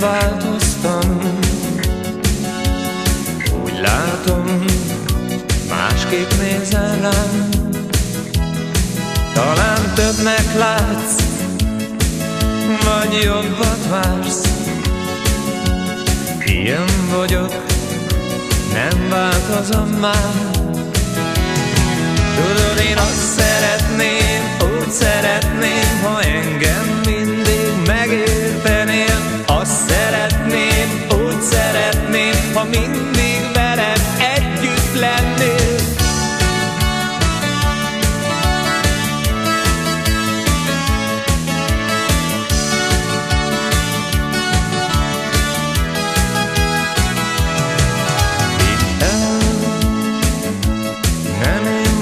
változtam. Úgy látom, másképp nézel rám. Talán többnek látsz, vagy jobbat vársz. Ilyen vagyok, nem változom már. Tudod, én azt szeretném, úgy szeretném, ha engem mi ha mindig veled együtt lennél.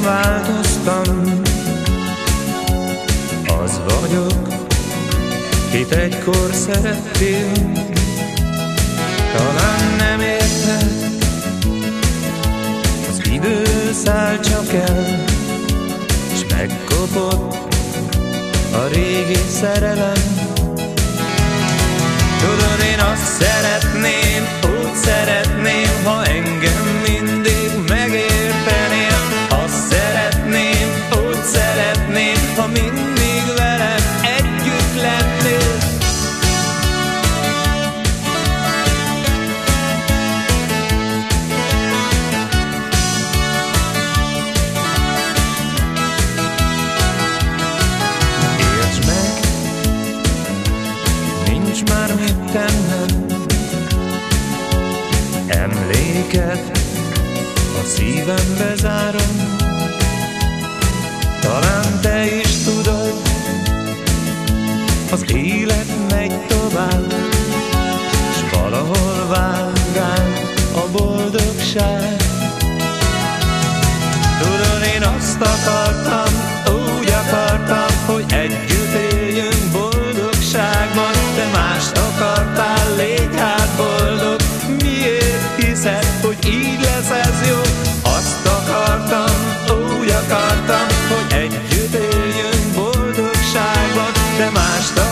Változtam Az vagyok, kit egykor szerettél. Talán nem érted száll csak el S megkopott a régi szerelem. Tudod, én azt szeretném, úgy szeretném, Emléket a szívembe zárom. Talán te is tudod Az élet megy tovább S valahol ránk a boldogság. Tudod, én azt akartam, de mást